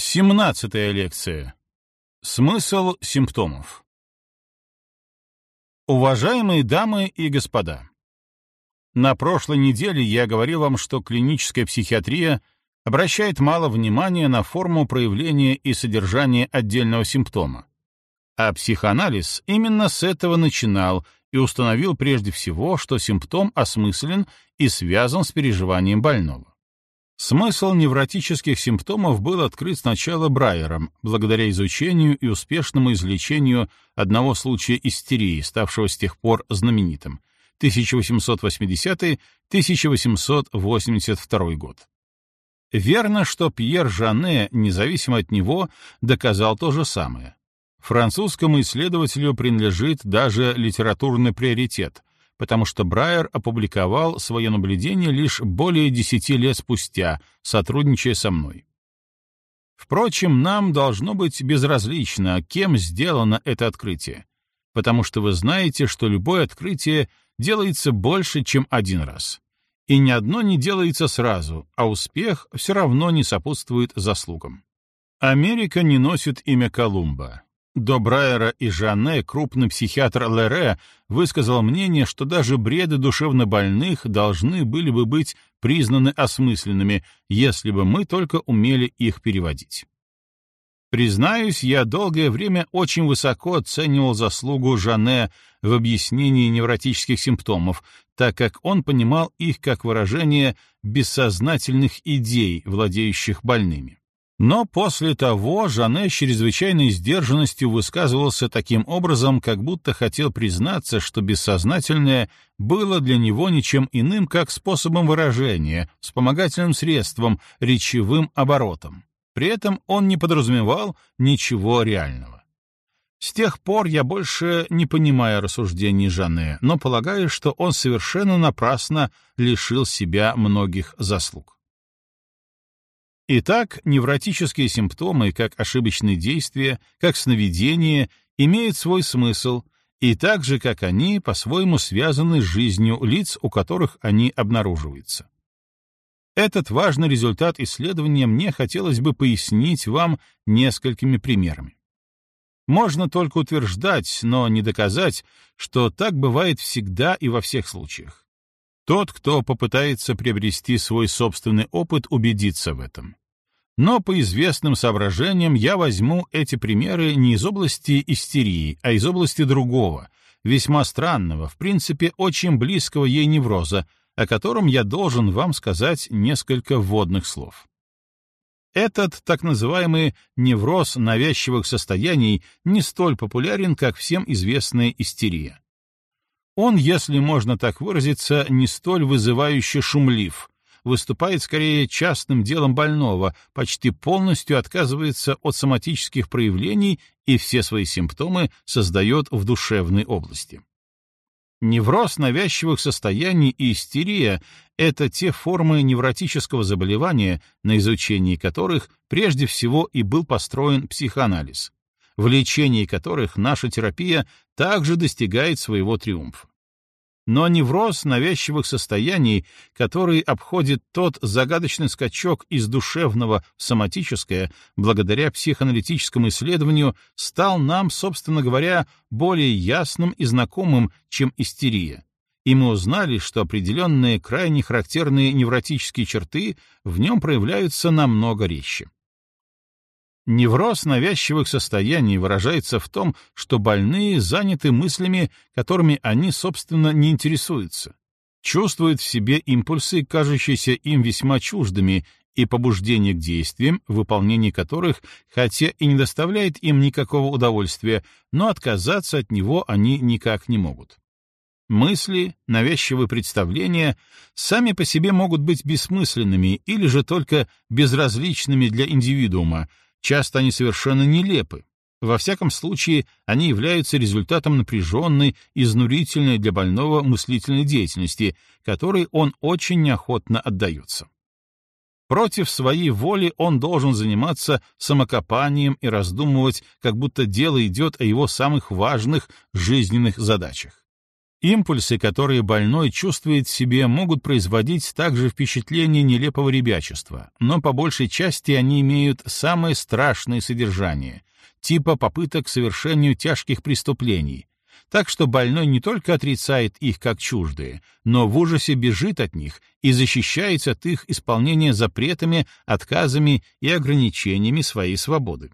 Семнадцатая лекция. Смысл симптомов. Уважаемые дамы и господа, на прошлой неделе я говорил вам, что клиническая психиатрия обращает мало внимания на форму проявления и содержания отдельного симптома, а психоанализ именно с этого начинал и установил прежде всего, что симптом осмыслен и связан с переживанием больного. Смысл невротических симптомов был открыт сначала Брайером, благодаря изучению и успешному излечению одного случая истерии, ставшего с тех пор знаменитым, 1880-1882 год. Верно, что Пьер Жане, независимо от него, доказал то же самое. Французскому исследователю принадлежит даже литературный приоритет, потому что Брайер опубликовал свое наблюдение лишь более десяти лет спустя, сотрудничая со мной. Впрочем, нам должно быть безразлично, кем сделано это открытие, потому что вы знаете, что любое открытие делается больше, чем один раз. И ни одно не делается сразу, а успех все равно не сопутствует заслугам. Америка не носит имя Колумба, до Брайера и Жанне крупный психиатр Лере высказал мнение, что даже бреды душевнобольных должны были бы быть признаны осмысленными, если бы мы только умели их переводить. Признаюсь, я долгое время очень высоко оценивал заслугу Жанне в объяснении невротических симптомов, так как он понимал их как выражение бессознательных идей, владеющих больными. Но после того Жане с чрезвычайной сдержанностью высказывался таким образом, как будто хотел признаться, что бессознательное было для него ничем иным, как способом выражения, вспомогательным средством, речевым оборотом. При этом он не подразумевал ничего реального. С тех пор я больше не понимаю рассуждений Жане, но полагаю, что он совершенно напрасно лишил себя многих заслуг. Итак, невротические симптомы, как ошибочные действия, как сновидения, имеют свой смысл, и так же, как они, по-своему связаны с жизнью лиц, у которых они обнаруживаются. Этот важный результат исследования мне хотелось бы пояснить вам несколькими примерами. Можно только утверждать, но не доказать, что так бывает всегда и во всех случаях. Тот, кто попытается приобрести свой собственный опыт, убедится в этом. Но по известным соображениям я возьму эти примеры не из области истерии, а из области другого, весьма странного, в принципе, очень близкого ей невроза, о котором я должен вам сказать несколько вводных слов. Этот так называемый невроз навязчивых состояний не столь популярен, как всем известная истерия. Он, если можно так выразиться, не столь вызывающе шумлив, выступает скорее частным делом больного, почти полностью отказывается от соматических проявлений и все свои симптомы создает в душевной области. Невроз навязчивых состояний и истерия — это те формы невротического заболевания, на изучении которых прежде всего и был построен психоанализ, в лечении которых наша терапия также достигает своего триумфа. Но невроз навязчивых состояний, который обходит тот загадочный скачок из душевного в соматическое, благодаря психоаналитическому исследованию, стал нам, собственно говоря, более ясным и знакомым, чем истерия. И мы узнали, что определенные крайне характерные невротические черты в нем проявляются намного резче. Невроз навязчивых состояний выражается в том, что больные заняты мыслями, которыми они, собственно, не интересуются, чувствуют в себе импульсы, кажущиеся им весьма чуждыми, и побуждение к действиям, выполнение которых, хотя и не доставляет им никакого удовольствия, но отказаться от него они никак не могут. Мысли, навязчивые представления сами по себе могут быть бессмысленными или же только безразличными для индивидуума, Часто они совершенно нелепы. Во всяком случае, они являются результатом напряженной, изнурительной для больного мыслительной деятельности, которой он очень неохотно отдается. Против своей воли он должен заниматься самокопанием и раздумывать, как будто дело идет о его самых важных жизненных задачах. Импульсы, которые больной чувствует в себе, могут производить также впечатление нелепого ребячества, но по большей части они имеют самое страшное содержание, типа попыток к совершению тяжких преступлений, так что больной не только отрицает их как чуждые, но в ужасе бежит от них и защищается от их исполнения запретами, отказами и ограничениями своей свободы.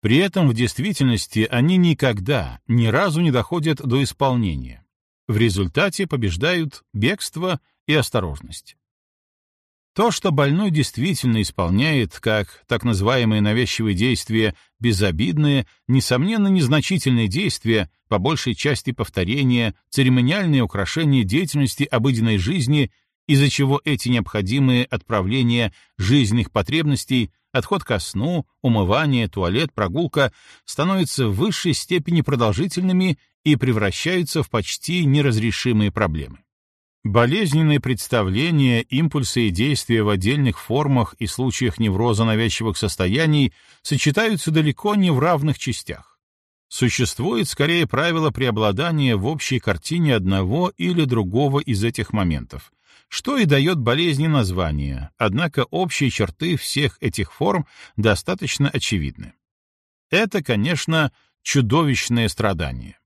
При этом в действительности они никогда, ни разу не доходят до исполнения в результате побеждают бегство и осторожность. То, что больной действительно исполняет, как так называемые навязчивые действия, безобидные, несомненно, незначительные действия, по большей части повторения, церемониальные украшения деятельности обыденной жизни, из-за чего эти необходимые отправления жизненных потребностей, отход ко сну, умывание, туалет, прогулка становятся в высшей степени продолжительными и превращаются в почти неразрешимые проблемы. Болезненные представления, импульсы и действия в отдельных формах и случаях невроза навязчивых состояний сочетаются далеко не в равных частях. Существует скорее правило преобладания в общей картине одного или другого из этих моментов, что и дает болезни название, однако общие черты всех этих форм достаточно очевидны. Это, конечно, чудовищное страдание.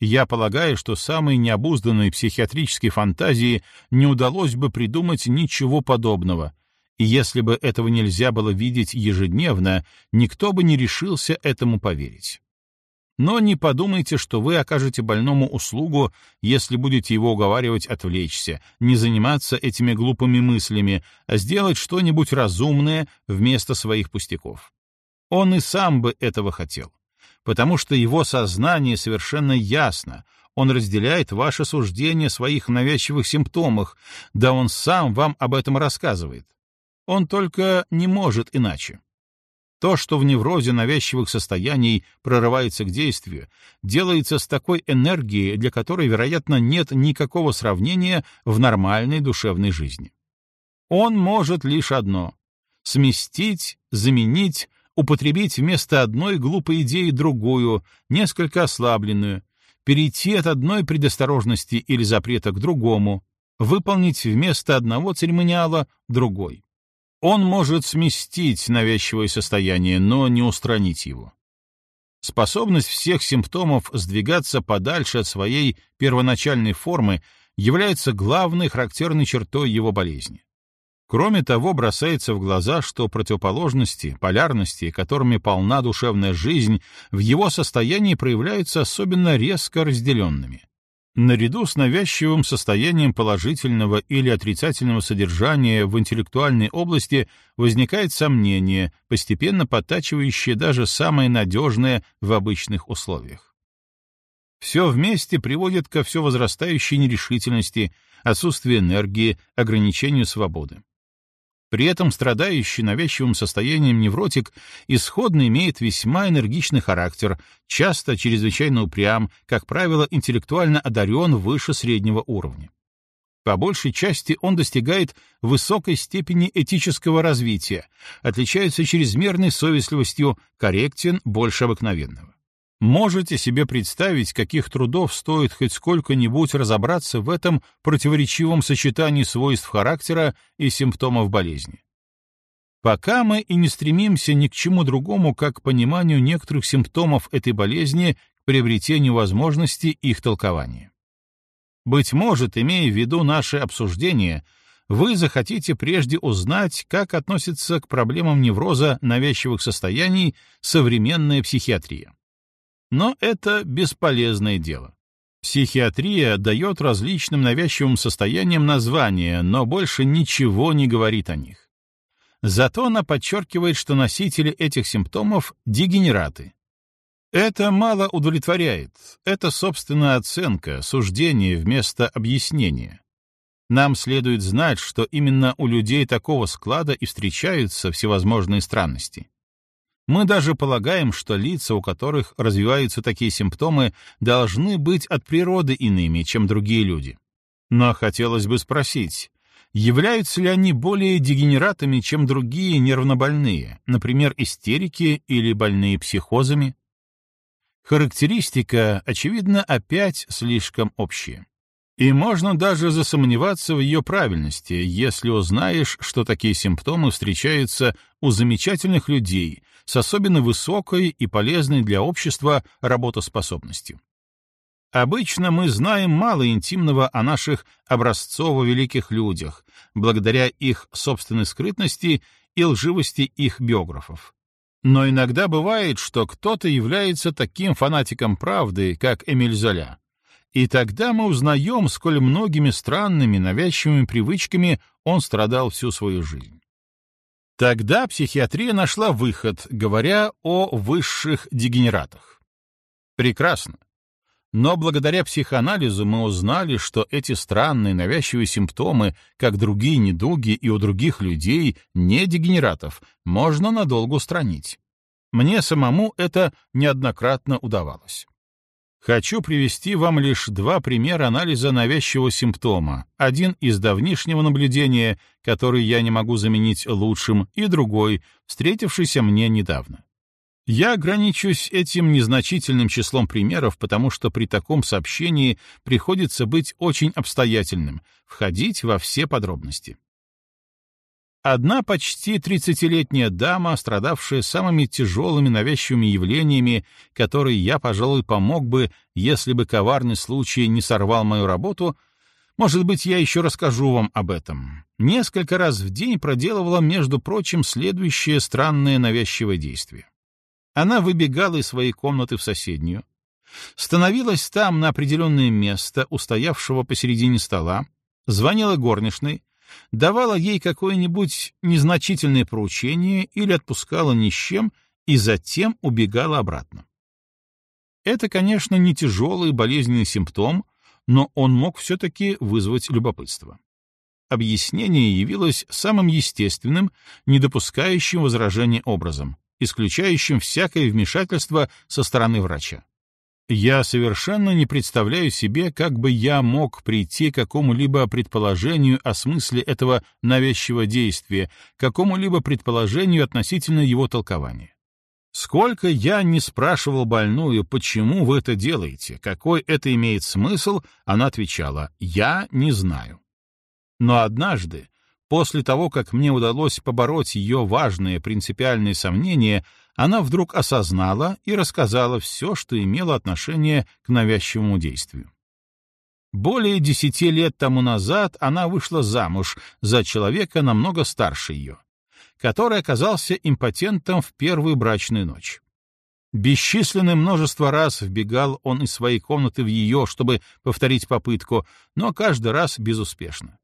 Я полагаю, что самой необузданной психиатрической фантазии не удалось бы придумать ничего подобного, и если бы этого нельзя было видеть ежедневно, никто бы не решился этому поверить. Но не подумайте, что вы окажете больному услугу, если будете его уговаривать отвлечься, не заниматься этими глупыми мыслями, а сделать что-нибудь разумное вместо своих пустяков. Он и сам бы этого хотел потому что его сознание совершенно ясно, он разделяет ваше суждение о своих навязчивых симптомах, да он сам вам об этом рассказывает. Он только не может иначе. То, что в неврозе навязчивых состояний прорывается к действию, делается с такой энергией, для которой, вероятно, нет никакого сравнения в нормальной душевной жизни. Он может лишь одно — сместить, заменить, употребить вместо одной глупой идеи другую, несколько ослабленную, перейти от одной предосторожности или запрета к другому, выполнить вместо одного церемониала другой. Он может сместить навязчивое состояние, но не устранить его. Способность всех симптомов сдвигаться подальше от своей первоначальной формы является главной характерной чертой его болезни. Кроме того, бросается в глаза, что противоположности, полярности, которыми полна душевная жизнь, в его состоянии проявляются особенно резко разделенными. Наряду с навязчивым состоянием положительного или отрицательного содержания в интеллектуальной области возникает сомнение, постепенно подтачивающее даже самое надежное в обычных условиях. Все вместе приводит ко все возрастающей нерешительности, отсутствию энергии, ограничению свободы. При этом страдающий навязчивым состоянием невротик исходно имеет весьма энергичный характер, часто чрезвычайно упрям, как правило, интеллектуально одарен выше среднего уровня. По большей части он достигает высокой степени этического развития, отличается чрезмерной совестливостью, корректен больше обыкновенного. Можете себе представить, каких трудов стоит хоть сколько-нибудь разобраться в этом противоречивом сочетании свойств характера и симптомов болезни? Пока мы и не стремимся ни к чему другому, как к пониманию некоторых симптомов этой болезни, к приобретению возможности их толкования. Быть может, имея в виду наше обсуждение, вы захотите прежде узнать, как относится к проблемам невроза навязчивых состояний современная психиатрия. Но это бесполезное дело. Психиатрия дает различным навязчивым состояниям названия, но больше ничего не говорит о них. Зато она подчеркивает, что носители этих симптомов — дегенераты. Это мало удовлетворяет. Это, собственно, оценка, суждение вместо объяснения. Нам следует знать, что именно у людей такого склада и встречаются всевозможные странности. Мы даже полагаем, что лица, у которых развиваются такие симптомы, должны быть от природы иными, чем другие люди. Но хотелось бы спросить, являются ли они более дегенератами, чем другие нервнобольные, например, истерики или больные психозами? Характеристика, очевидно, опять слишком общая. И можно даже засомневаться в ее правильности, если узнаешь, что такие симптомы встречаются у замечательных людей с особенно высокой и полезной для общества работоспособностью. Обычно мы знаем мало интимного о наших образцово-великих людях, благодаря их собственной скрытности и лживости их биографов. Но иногда бывает, что кто-то является таким фанатиком правды, как Эмиль Золя. И тогда мы узнаем, сколь многими странными, навязчивыми привычками он страдал всю свою жизнь. Тогда психиатрия нашла выход, говоря о высших дегенератах. Прекрасно. Но благодаря психоанализу мы узнали, что эти странные навязчивые симптомы, как другие недуги и у других людей, не дегенератов, можно надолго устранить. Мне самому это неоднократно удавалось. Хочу привести вам лишь два примера анализа навязчивого симптома, один из давнишнего наблюдения, который я не могу заменить лучшим, и другой, встретившийся мне недавно. Я ограничусь этим незначительным числом примеров, потому что при таком сообщении приходится быть очень обстоятельным, входить во все подробности. Одна почти тридцатилетняя дама, страдавшая самыми тяжелыми навязчивыми явлениями, которые я, пожалуй, помог бы, если бы коварный случай не сорвал мою работу, может быть, я еще расскажу вам об этом. Несколько раз в день проделывала, между прочим, следующее странное навязчивое действие. Она выбегала из своей комнаты в соседнюю, становилась там на определенное место, устоявшего посередине стола, звонила горничной, давала ей какое-нибудь незначительное поручение или отпускала ни с чем и затем убегала обратно. Это, конечно, не тяжелый болезненный симптом, но он мог все-таки вызвать любопытство. Объяснение явилось самым естественным, не допускающим возражения образом исключающим всякое вмешательство со стороны врача. Я совершенно не представляю себе, как бы я мог прийти к какому-либо предположению о смысле этого навязчивого действия, какому-либо предположению относительно его толкования. Сколько я не спрашивал больную, почему вы это делаете, какой это имеет смысл, она отвечала «я не знаю». Но однажды, После того, как мне удалось побороть ее важные принципиальные сомнения, она вдруг осознала и рассказала все, что имело отношение к навязчивому действию. Более десяти лет тому назад она вышла замуж за человека намного старше ее, который оказался импотентом в первую брачную ночь. Бесчисленное множество раз вбегал он из своей комнаты в ее, чтобы повторить попытку, но каждый раз безуспешно.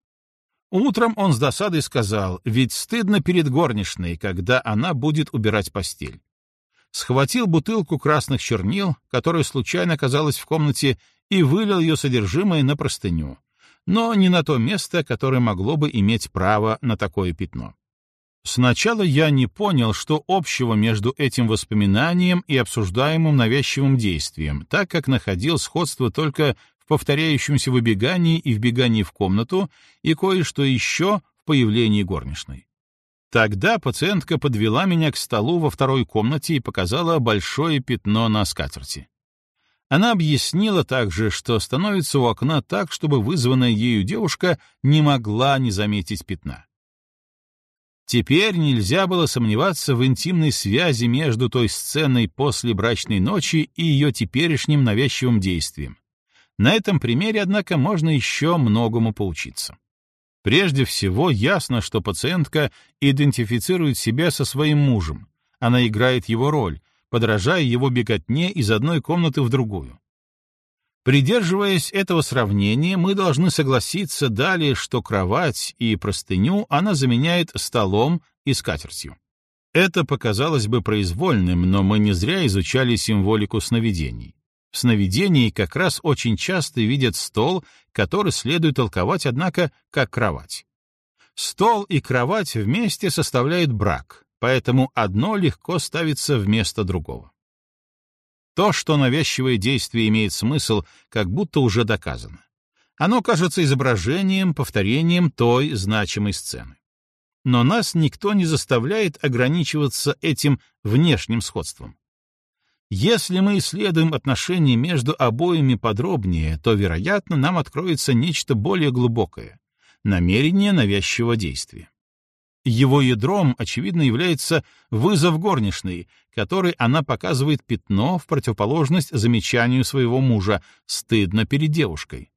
Утром он с досадой сказал, ведь стыдно перед горничной, когда она будет убирать постель. Схватил бутылку красных чернил, которая случайно оказалась в комнате, и вылил ее содержимое на простыню, но не на то место, которое могло бы иметь право на такое пятно. Сначала я не понял, что общего между этим воспоминанием и обсуждаемым навязчивым действием, так как находил сходство только в повторяющемся выбегании и вбегании в комнату и кое-что еще в появлении горничной. Тогда пациентка подвела меня к столу во второй комнате и показала большое пятно на скатерти. Она объяснила также, что становится у окна так, чтобы вызванная ею девушка не могла не заметить пятна. Теперь нельзя было сомневаться в интимной связи между той сценой после брачной ночи и ее теперешним навязчивым действием. На этом примере, однако, можно еще многому поучиться. Прежде всего, ясно, что пациентка идентифицирует себя со своим мужем. Она играет его роль, подражая его беготне из одной комнаты в другую. Придерживаясь этого сравнения, мы должны согласиться далее, что кровать и простыню она заменяет столом и скатертью. Это показалось бы произвольным, но мы не зря изучали символику сновидений. В сновидении как раз очень часто видят стол, который следует толковать, однако, как кровать. Стол и кровать вместе составляют брак, поэтому одно легко ставится вместо другого. То, что навязчивое действие имеет смысл, как будто уже доказано. Оно кажется изображением, повторением той значимой сцены. Но нас никто не заставляет ограничиваться этим внешним сходством. Если мы исследуем отношения между обоими подробнее, то, вероятно, нам откроется нечто более глубокое — намерение навязчивого действия. Его ядром, очевидно, является вызов горничной, который она показывает пятно в противоположность замечанию своего мужа «стыдно перед девушкой».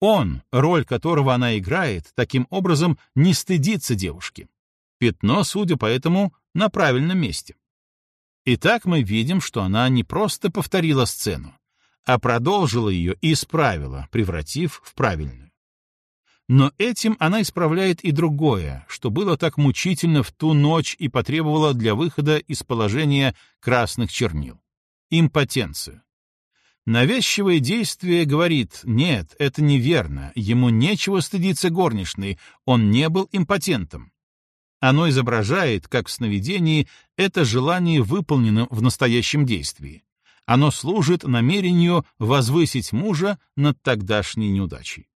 Он, роль которого она играет, таким образом не стыдится девушки. Пятно, судя по этому, на правильном месте. Итак, мы видим, что она не просто повторила сцену, а продолжила ее и исправила, превратив в правильную. Но этим она исправляет и другое, что было так мучительно в ту ночь и потребовало для выхода из положения красных чернил — импотенцию. Навязчивое действие говорит, нет, это неверно, ему нечего стыдиться горничной, он не был импотентом. Оно изображает, как в сновидении, это желание выполнено в настоящем действии. Оно служит намерению возвысить мужа над тогдашней неудачей.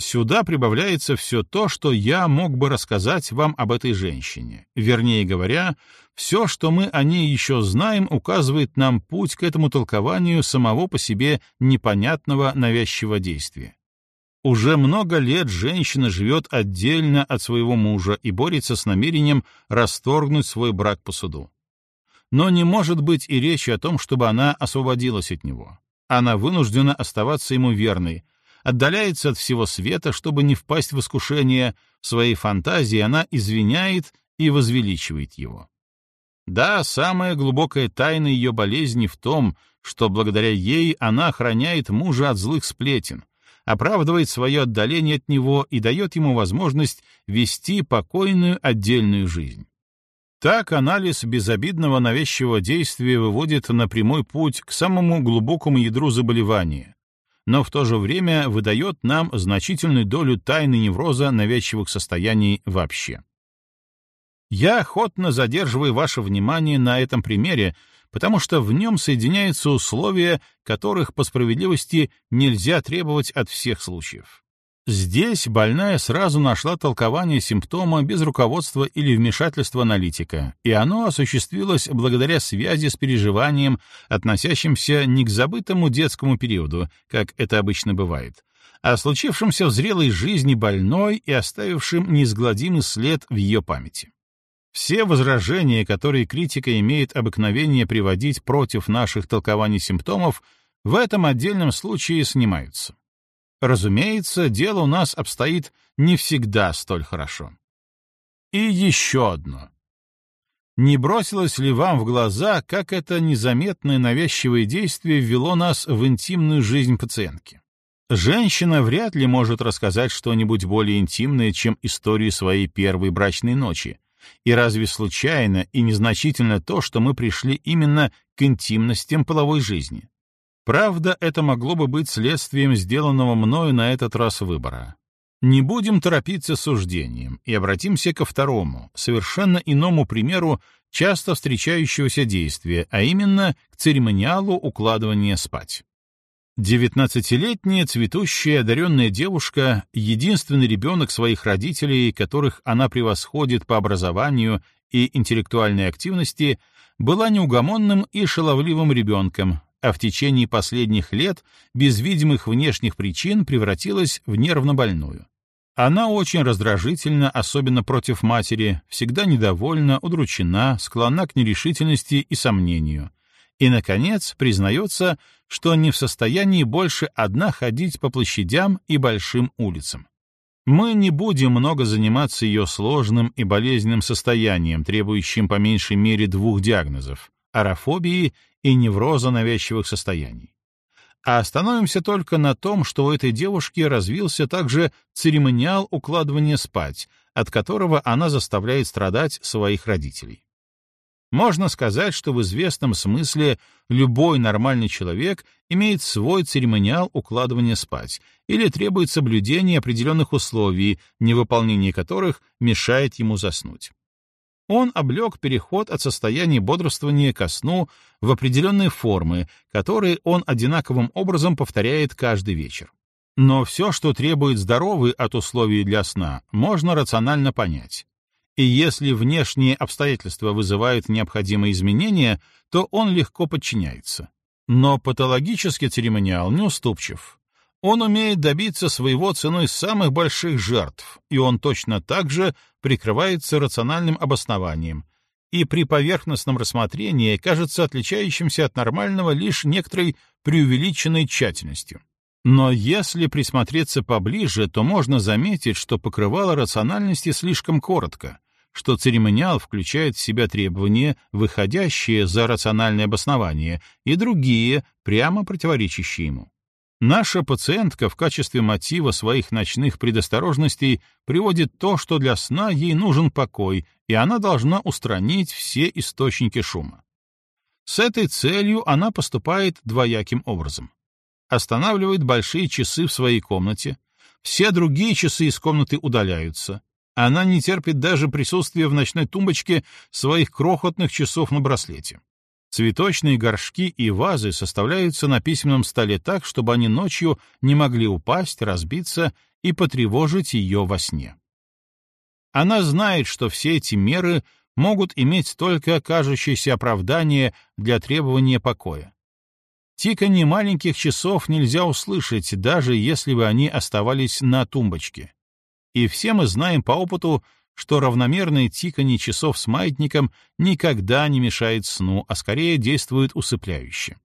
Сюда прибавляется все то, что я мог бы рассказать вам об этой женщине. Вернее говоря, все, что мы о ней еще знаем, указывает нам путь к этому толкованию самого по себе непонятного навязчивого действия. Уже много лет женщина живет отдельно от своего мужа и борется с намерением расторгнуть свой брак по суду. Но не может быть и речи о том, чтобы она освободилась от него. Она вынуждена оставаться ему верной, отдаляется от всего света, чтобы не впасть в искушение, в своей фантазии она извиняет и возвеличивает его. Да, самая глубокая тайна ее болезни в том, что благодаря ей она охраняет мужа от злых сплетен, оправдывает свое отдаление от него и дает ему возможность вести покойную отдельную жизнь. Так анализ безобидного навязчивого действия выводит на прямой путь к самому глубокому ядру заболевания, но в то же время выдает нам значительную долю тайны невроза навязчивых состояний вообще. Я охотно задерживаю ваше внимание на этом примере, потому что в нем соединяются условия, которых по справедливости нельзя требовать от всех случаев. Здесь больная сразу нашла толкование симптома без руководства или вмешательства аналитика, и оно осуществилось благодаря связи с переживанием, относящимся не к забытому детскому периоду, как это обычно бывает, а случившимся в зрелой жизни больной и оставившим неизгладимый след в ее памяти. Все возражения, которые критика имеет обыкновение приводить против наших толкований симптомов, в этом отдельном случае снимаются. Разумеется, дело у нас обстоит не всегда столь хорошо. И еще одно. Не бросилось ли вам в глаза, как это незаметное навязчивое действие ввело нас в интимную жизнь пациентки? Женщина вряд ли может рассказать что-нибудь более интимное, чем историю своей первой брачной ночи. И разве случайно и незначительно то, что мы пришли именно к интимностям половой жизни? Правда, это могло бы быть следствием сделанного мною на этот раз выбора. Не будем торопиться с суждением и обратимся ко второму, совершенно иному примеру часто встречающегося действия, а именно к церемониалу укладывания спать. Девятнадцатилетняя цветущая одаренная девушка, единственный ребенок своих родителей, которых она превосходит по образованию и интеллектуальной активности, была неугомонным и шаловливым ребенком, а в течение последних лет без видимых внешних причин превратилась в нервнобольную. Она очень раздражительна, особенно против матери, всегда недовольна, удручена, склонна к нерешительности и сомнению. И, наконец, признается, что не в состоянии больше одна ходить по площадям и большим улицам. Мы не будем много заниматься ее сложным и болезненным состоянием, требующим по меньшей мере двух диагнозов — аэрофобии и невроза навязчивых состояний. А остановимся только на том, что у этой девушки развился также церемониал укладывания спать, от которого она заставляет страдать своих родителей. Можно сказать, что в известном смысле любой нормальный человек имеет свой церемониал укладывания спать или требует соблюдения определенных условий, невыполнение которых мешает ему заснуть он облег переход от состояния бодрствования ко сну в определенные формы, которые он одинаковым образом повторяет каждый вечер. Но все, что требует здоровый от условий для сна, можно рационально понять. И если внешние обстоятельства вызывают необходимые изменения, то он легко подчиняется. Но патологический церемониал неуступчив. Он умеет добиться своего ценой самых больших жертв, и он точно так же прикрывается рациональным обоснованием, и при поверхностном рассмотрении кажется отличающимся от нормального лишь некоторой преувеличенной тщательностью. Но если присмотреться поближе, то можно заметить, что покрывало рациональности слишком коротко, что церемониал включает в себя требования, выходящие за рациональное обоснование, и другие, прямо противоречащие ему. Наша пациентка в качестве мотива своих ночных предосторожностей приводит то, что для сна ей нужен покой, и она должна устранить все источники шума. С этой целью она поступает двояким образом останавливает большие часы в своей комнате, все другие часы из комнаты удаляются. Она не терпит даже присутствия в ночной тумбочке своих крохотных часов на браслете. Цветочные горшки и вазы составляются на письменном столе так, чтобы они ночью не могли упасть, разбиться и потревожить ее во сне. Она знает, что все эти меры могут иметь только кажущееся оправдание для требования покоя, Тиканье маленьких часов нельзя услышать, даже если бы они оставались на тумбочке. И все мы знаем по опыту, что равномерное тиканье часов с маятником никогда не мешает сну, а скорее действует усыпляюще.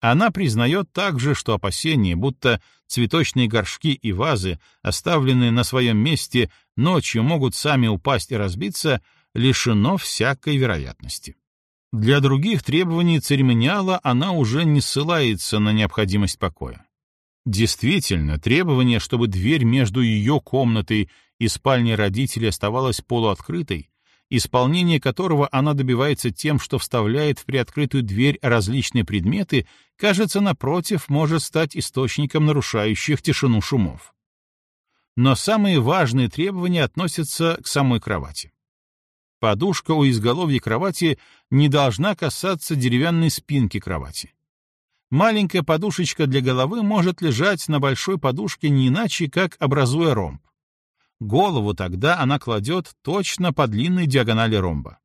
Она признает также, что опасения, будто цветочные горшки и вазы, оставленные на своем месте, ночью могут сами упасть и разбиться, лишено всякой вероятности. Для других требований церемониала она уже не ссылается на необходимость покоя. Действительно, требование, чтобы дверь между ее комнатой и спальней родителей оставалась полуоткрытой, исполнение которого она добивается тем, что вставляет в приоткрытую дверь различные предметы, кажется, напротив, может стать источником нарушающих тишину шумов. Но самые важные требования относятся к самой кровати. Подушка у изголовья кровати не должна касаться деревянной спинки кровати. Маленькая подушечка для головы может лежать на большой подушке не иначе, как образуя ромб. Голову тогда она кладет точно по длинной диагонали ромба.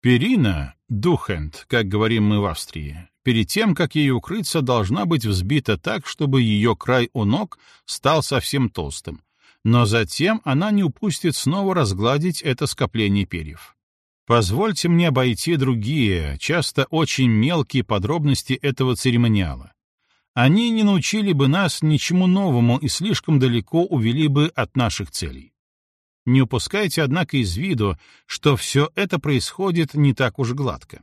Перина, духенд, как говорим мы в Австрии, перед тем, как ей укрыться, должна быть взбита так, чтобы ее край у ног стал совсем толстым, но затем она не упустит снова разгладить это скопление перьев. Позвольте мне обойти другие, часто очень мелкие подробности этого церемониала. Они не научили бы нас ничему новому и слишком далеко увели бы от наших целей. Не упускайте, однако, из виду, что все это происходит не так уж гладко.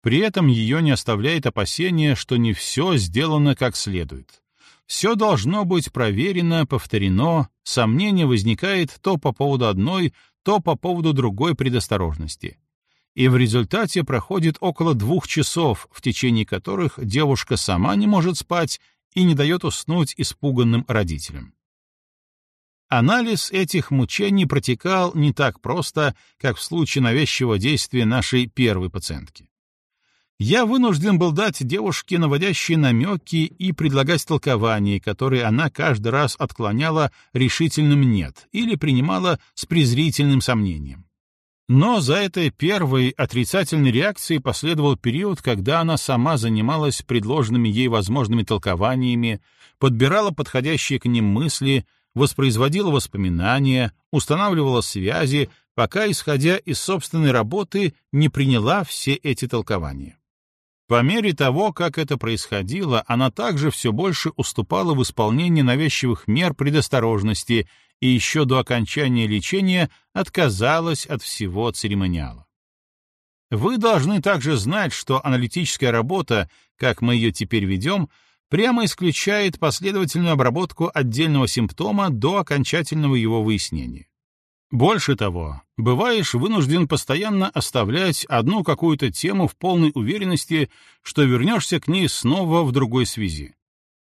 При этом ее не оставляет опасения, что не все сделано как следует. Все должно быть проверено, повторено, сомнение возникает то по поводу одной, то по поводу другой предосторожности. И в результате проходит около двух часов, в течение которых девушка сама не может спать и не дает уснуть испуганным родителям. Анализ этих мучений протекал не так просто, как в случае навязчивого действия нашей первой пациентки я вынужден был дать девушке наводящие намеки и предлагать толкования, которые она каждый раз отклоняла решительным «нет» или принимала с презрительным сомнением. Но за этой первой отрицательной реакцией последовал период, когда она сама занималась предложенными ей возможными толкованиями, подбирала подходящие к ним мысли, воспроизводила воспоминания, устанавливала связи, пока, исходя из собственной работы, не приняла все эти толкования. По мере того, как это происходило, она также все больше уступала в исполнении навязчивых мер предосторожности и еще до окончания лечения отказалась от всего церемониала. Вы должны также знать, что аналитическая работа, как мы ее теперь ведем, прямо исключает последовательную обработку отдельного симптома до окончательного его выяснения. Больше того, бываешь вынужден постоянно оставлять одну какую-то тему в полной уверенности, что вернешься к ней снова в другой связи.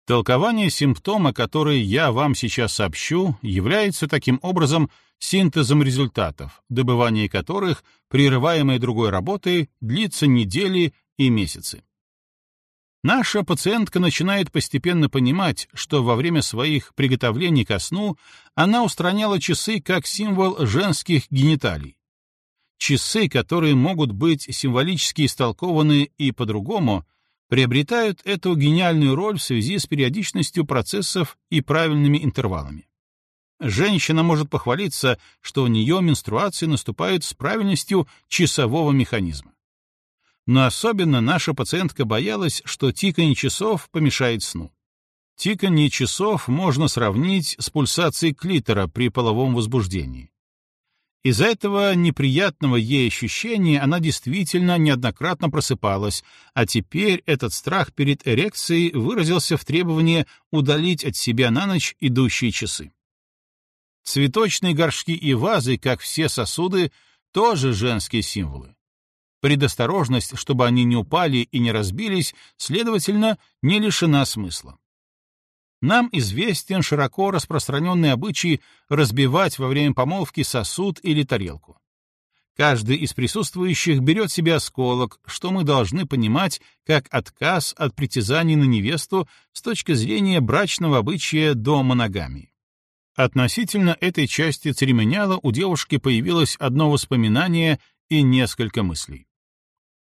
Толкование симптома, который я вам сейчас сообщу, является таким образом синтезом результатов, добывание которых, прерываемой другой работой, длится недели и месяцы. Наша пациентка начинает постепенно понимать, что во время своих приготовлений ко сну она устраняла часы как символ женских гениталий, часы, которые могут быть символически истолкованы и по-другому, приобретают эту гениальную роль в связи с периодичностью процессов и правильными интервалами. Женщина может похвалиться, что у нее менструации наступают с правильностью часового механизма. Но особенно наша пациентка боялась, что тиканье часов помешает сну. Тиканье часов можно сравнить с пульсацией клитора при половом возбуждении. Из-за этого неприятного ей ощущения она действительно неоднократно просыпалась, а теперь этот страх перед эрекцией выразился в требовании удалить от себя на ночь идущие часы. Цветочные горшки и вазы, как все сосуды, тоже женские символы. Предосторожность, чтобы они не упали и не разбились, следовательно, не лишена смысла. Нам известен широко распространенный обычай разбивать во время помолвки сосуд или тарелку. Каждый из присутствующих берет себе осколок, что мы должны понимать как отказ от притязаний на невесту с точки зрения брачного обычая до моногамии. Относительно этой части церемониала у девушки появилось одно воспоминание и несколько мыслей.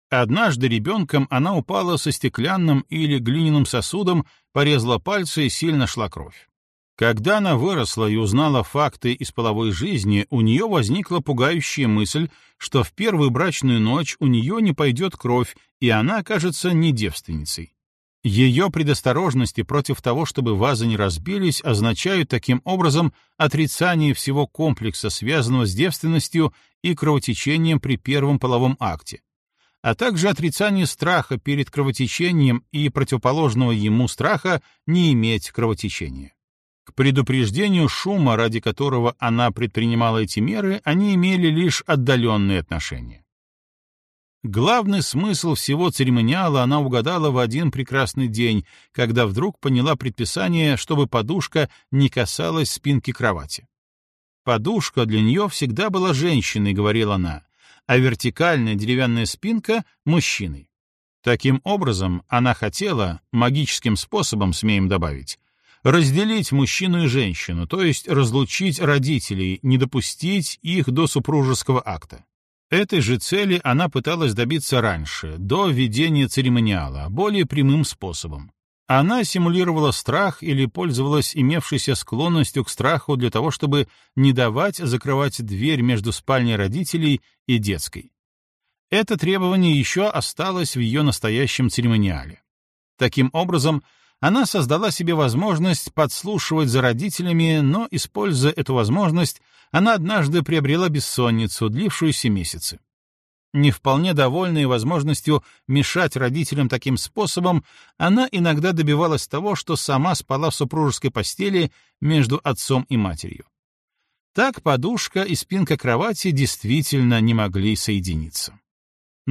Однажды ребенком она упала со стеклянным или глиняным сосудом, порезала пальцы и сильно шла кровь. Когда она выросла и узнала факты из половой жизни, у нее возникла пугающая мысль, что в первую брачную ночь у нее не пойдет кровь, и она окажется не девственницей. Ее предосторожности против того, чтобы вазы не разбились, означают таким образом отрицание всего комплекса, связанного с девственностью и кровотечением при первом половом акте, а также отрицание страха перед кровотечением и противоположного ему страха не иметь кровотечения. К предупреждению шума, ради которого она предпринимала эти меры, они имели лишь отдаленные отношения. Главный смысл всего церемониала она угадала в один прекрасный день, когда вдруг поняла предписание, чтобы подушка не касалась спинки кровати. Подушка для нее всегда была женщиной, говорила она, а вертикальная деревянная спинка — мужчиной. Таким образом, она хотела, магическим способом, смеем добавить, разделить мужчину и женщину, то есть разлучить родителей, не допустить их до супружеского акта. Этой же цели она пыталась добиться раньше, до введения церемониала, более прямым способом. Она симулировала страх или пользовалась имевшейся склонностью к страху для того, чтобы не давать закрывать дверь между спальней родителей и детской. Это требование еще осталось в ее настоящем церемониале. Таким образом, она создала себе возможность подслушивать за родителями, но, используя эту возможность, она однажды приобрела бессонницу, длившуюся месяцы. Не вполне довольная возможностью мешать родителям таким способом, она иногда добивалась того, что сама спала в супружеской постели между отцом и матерью. Так подушка и спинка кровати действительно не могли соединиться.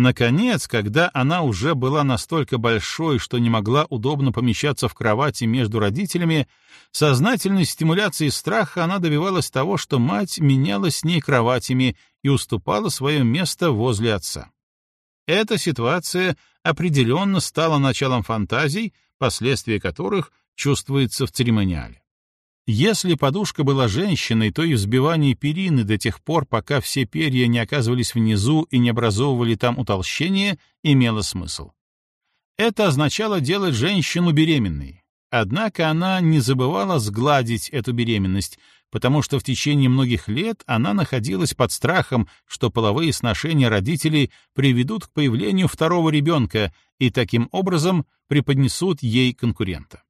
Наконец, когда она уже была настолько большой, что не могла удобно помещаться в кровати между родителями, сознательной стимуляцией страха она добивалась того, что мать менялась с ней кроватями и уступала свое место возле отца. Эта ситуация определенно стала началом фантазий, последствия которых чувствуется в церемониале. Если подушка была женщиной, то и взбивание перины до тех пор, пока все перья не оказывались внизу и не образовывали там утолщение, имело смысл. Это означало делать женщину беременной. Однако она не забывала сгладить эту беременность, потому что в течение многих лет она находилась под страхом, что половые сношения родителей приведут к появлению второго ребенка и таким образом преподнесут ей конкурента.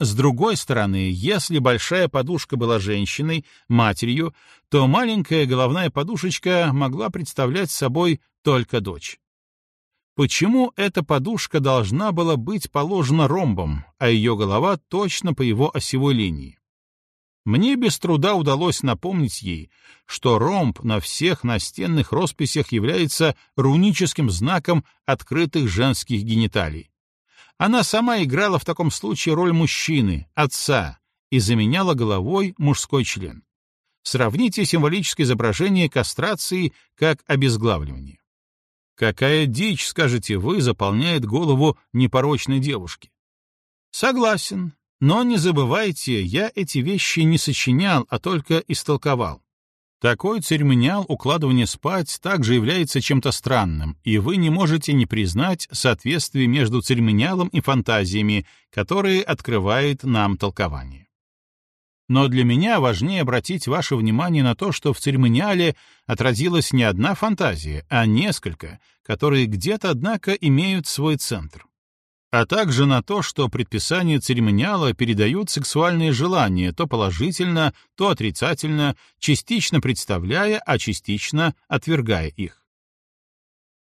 С другой стороны, если большая подушка была женщиной, матерью, то маленькая головная подушечка могла представлять собой только дочь. Почему эта подушка должна была быть положена ромбом, а ее голова точно по его осевой линии? Мне без труда удалось напомнить ей, что ромб на всех настенных росписях является руническим знаком открытых женских гениталий, она сама играла в таком случае роль мужчины, отца, и заменяла головой мужской член. Сравните символическое изображение кастрации как обезглавливание. Какая дичь, скажете вы, заполняет голову непорочной девушки? Согласен, но не забывайте, я эти вещи не сочинял, а только истолковал. Такой церемониал укладывания спать также является чем-то странным, и вы не можете не признать соответствие между церемониалом и фантазиями, которые открывает нам толкование. Но для меня важнее обратить ваше внимание на то, что в церемониале отразилась не одна фантазия, а несколько, которые где-то, однако, имеют свой центр а также на то, что предписания церемониала передают сексуальные желания то положительно, то отрицательно, частично представляя, а частично отвергая их.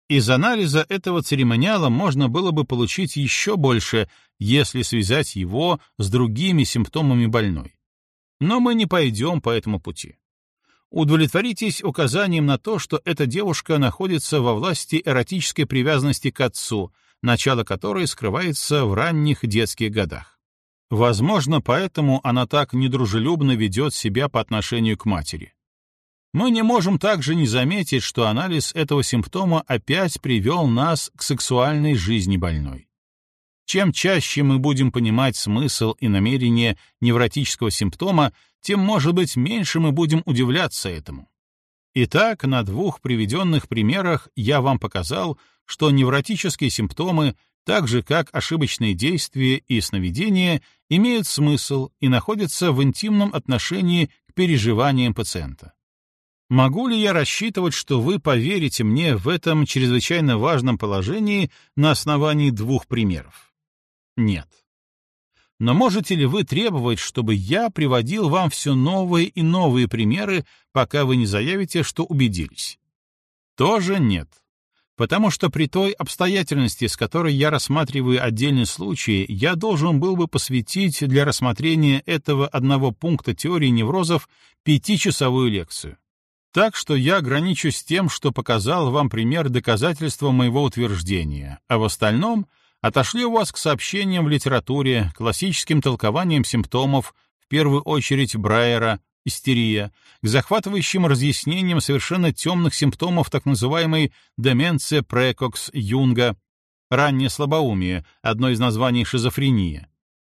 Из анализа этого церемониала можно было бы получить еще больше, если связать его с другими симптомами больной. Но мы не пойдем по этому пути. Удовлетворитесь указанием на то, что эта девушка находится во власти эротической привязанности к отцу, начало которой скрывается в ранних детских годах. Возможно, поэтому она так недружелюбно ведет себя по отношению к матери. Мы не можем также не заметить, что анализ этого симптома опять привел нас к сексуальной жизни больной. Чем чаще мы будем понимать смысл и намерение невротического симптома, тем, может быть, меньше мы будем удивляться этому. Итак, на двух приведенных примерах я вам показал, что невротические симптомы, так же как ошибочные действия и сновидения, имеют смысл и находятся в интимном отношении к переживаниям пациента. Могу ли я рассчитывать, что вы поверите мне в этом чрезвычайно важном положении на основании двух примеров? Нет. Но можете ли вы требовать, чтобы я приводил вам все новые и новые примеры, пока вы не заявите, что убедились? Тоже нет потому что при той обстоятельности, с которой я рассматриваю отдельный случай, я должен был бы посвятить для рассмотрения этого одного пункта теории неврозов пятичасовую лекцию. Так что я ограничусь тем, что показал вам пример доказательства моего утверждения, а в остальном отошлю вас к сообщениям в литературе, классическим толкованиям симптомов, в первую очередь Брайера, истерия, к захватывающим разъяснениям совершенно темных симптомов так называемой деменция прекокс Юнга, раннее слабоумие, одно из названий шизофрения,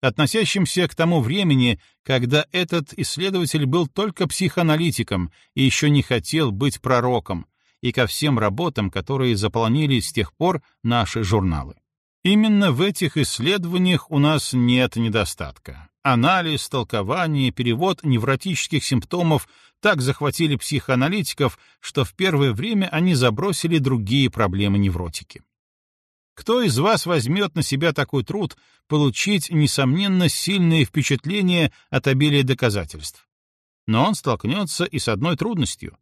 относящимся к тому времени, когда этот исследователь был только психоаналитиком и еще не хотел быть пророком, и ко всем работам, которые заполонили с тех пор наши журналы. Именно в этих исследованиях у нас нет недостатка. Анализ, толкование, перевод невротических симптомов так захватили психоаналитиков, что в первое время они забросили другие проблемы невротики. Кто из вас возьмет на себя такой труд получить, несомненно, сильные впечатления от обилия доказательств? Но он столкнется и с одной трудностью.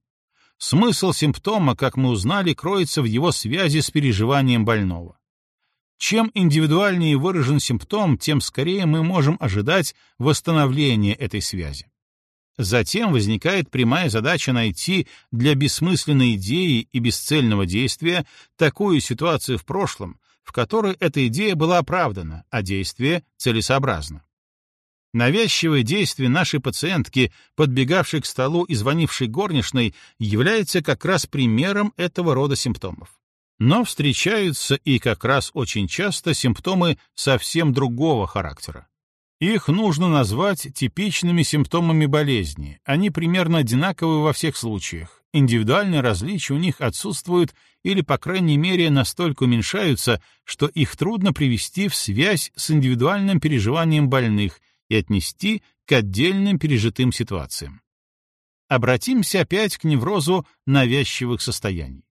Смысл симптома, как мы узнали, кроется в его связи с переживанием больного. Чем индивидуальнее выражен симптом, тем скорее мы можем ожидать восстановления этой связи. Затем возникает прямая задача найти для бессмысленной идеи и бесцельного действия такую ситуацию в прошлом, в которой эта идея была оправдана, а действие целесообразно. Навязчивое действие нашей пациентки, подбегавшей к столу и звонившей горничной, является как раз примером этого рода симптомов. Но встречаются и как раз очень часто симптомы совсем другого характера. Их нужно назвать типичными симптомами болезни. Они примерно одинаковы во всех случаях. Индивидуальные различия у них отсутствуют или, по крайней мере, настолько уменьшаются, что их трудно привести в связь с индивидуальным переживанием больных и отнести к отдельным пережитым ситуациям. Обратимся опять к неврозу навязчивых состояний.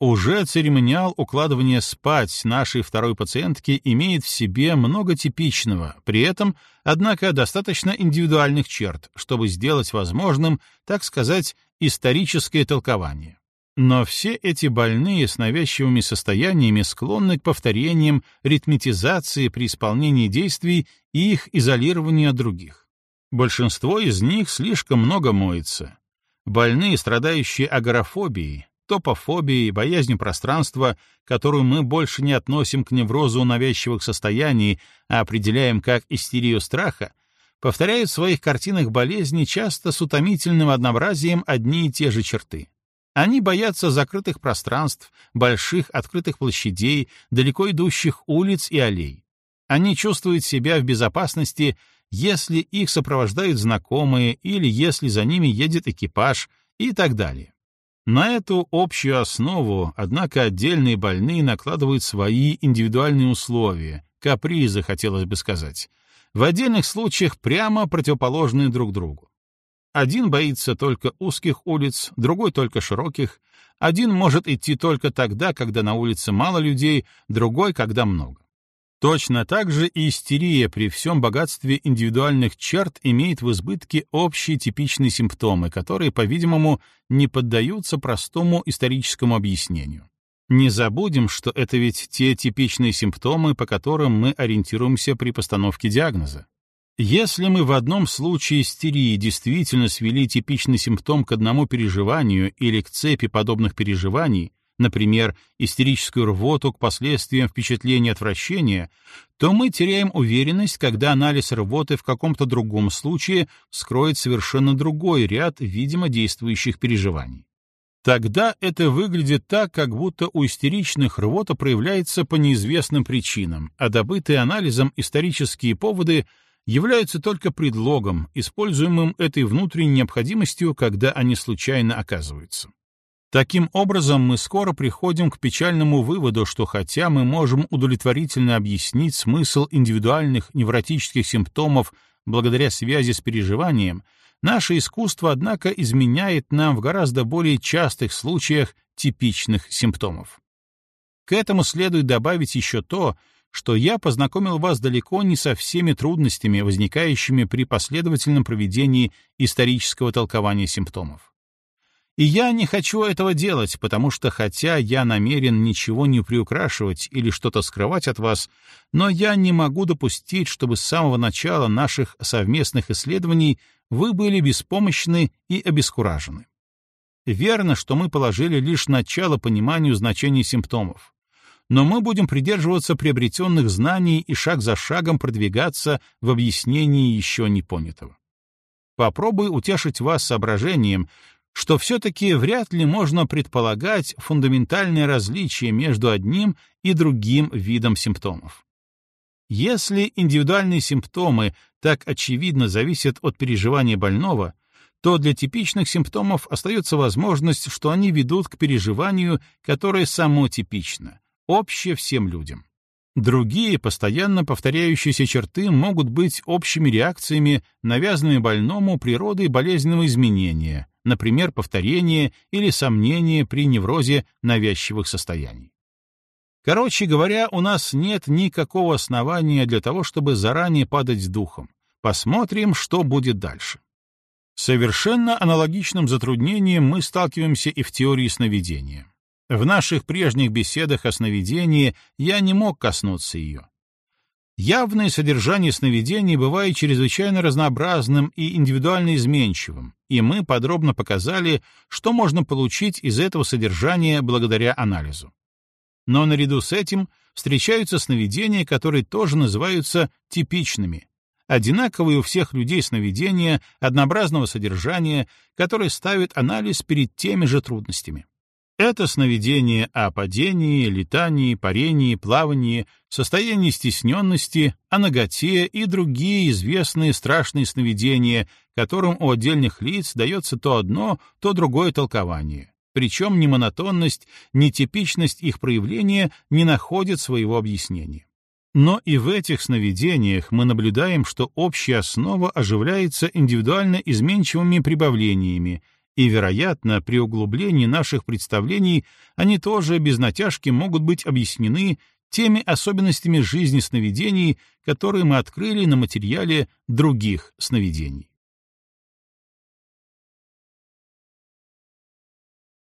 Уже церемониал укладывания спать нашей второй пациентки имеет в себе много типичного, при этом, однако, достаточно индивидуальных черт, чтобы сделать возможным, так сказать, историческое толкование. Но все эти больные с навязчивыми состояниями склонны к повторениям, ритмитизации при исполнении действий и их изолированию от других. Большинство из них слишком много моется. Больные, страдающие агорафобией, топофобией, боязнью пространства, которую мы больше не относим к неврозу навязчивых состояний, а определяем как истерию страха, повторяют в своих картинах болезни часто с утомительным однообразием одни и те же черты. Они боятся закрытых пространств, больших открытых площадей, далеко идущих улиц и аллей. Они чувствуют себя в безопасности, если их сопровождают знакомые или если за ними едет экипаж, и так далее. На эту общую основу, однако, отдельные больные накладывают свои индивидуальные условия, капризы, хотелось бы сказать, в отдельных случаях прямо противоположные друг другу. Один боится только узких улиц, другой только широких, один может идти только тогда, когда на улице мало людей, другой, когда много. Точно так же и истерия при всем богатстве индивидуальных черт имеет в избытке общие типичные симптомы, которые, по-видимому, не поддаются простому историческому объяснению. Не забудем, что это ведь те типичные симптомы, по которым мы ориентируемся при постановке диагноза. Если мы в одном случае истерии действительно свели типичный симптом к одному переживанию или к цепи подобных переживаний, например, истерическую рвоту к последствиям впечатления отвращения, то мы теряем уверенность, когда анализ рвоты в каком-то другом случае скроет совершенно другой ряд, видимо, действующих переживаний. Тогда это выглядит так, как будто у истеричных рвота проявляется по неизвестным причинам, а добытые анализом исторические поводы являются только предлогом, используемым этой внутренней необходимостью, когда они случайно оказываются. Таким образом, мы скоро приходим к печальному выводу, что хотя мы можем удовлетворительно объяснить смысл индивидуальных невротических симптомов благодаря связи с переживанием, наше искусство, однако, изменяет нам в гораздо более частых случаях типичных симптомов. К этому следует добавить еще то, что я познакомил вас далеко не со всеми трудностями, возникающими при последовательном проведении исторического толкования симптомов. И я не хочу этого делать, потому что хотя я намерен ничего не приукрашивать или что-то скрывать от вас, но я не могу допустить, чтобы с самого начала наших совместных исследований вы были беспомощны и обескуражены. Верно, что мы положили лишь начало пониманию значения симптомов, но мы будем придерживаться приобретенных знаний и шаг за шагом продвигаться в объяснении еще не понятого. Попробую утешить вас соображением, что все-таки вряд ли можно предполагать фундаментальное различие между одним и другим видом симптомов. Если индивидуальные симптомы так очевидно зависят от переживания больного, то для типичных симптомов остается возможность, что они ведут к переживанию, которое само типично, общее всем людям. Другие, постоянно повторяющиеся черты могут быть общими реакциями, навязанными больному природой болезненного изменения, например, повторение или сомнение при неврозе навязчивых состояний. Короче говоря, у нас нет никакого основания для того, чтобы заранее падать с духом. Посмотрим, что будет дальше. Совершенно аналогичным затруднением мы сталкиваемся и в теории сновидения. В наших прежних беседах о сновидении я не мог коснуться ее. Явное содержание сновидений бывает чрезвычайно разнообразным и индивидуально изменчивым, и мы подробно показали, что можно получить из этого содержания благодаря анализу. Но наряду с этим встречаются сновидения, которые тоже называются типичными, одинаковые у всех людей сновидения однообразного содержания, которые ставят анализ перед теми же трудностями. Это сновидение о падении, летании, парении, плавании, состоянии стесненности, о ноготе и другие известные страшные сновидения, которым у отдельных лиц дается то одно, то другое толкование. Причем ни монотонность, ни типичность их проявления не находят своего объяснения. Но и в этих сновидениях мы наблюдаем, что общая основа оживляется индивидуально изменчивыми прибавлениями, и, вероятно, при углублении наших представлений они тоже без натяжки могут быть объяснены теми особенностями жизни сновидений, которые мы открыли на материале других сновидений.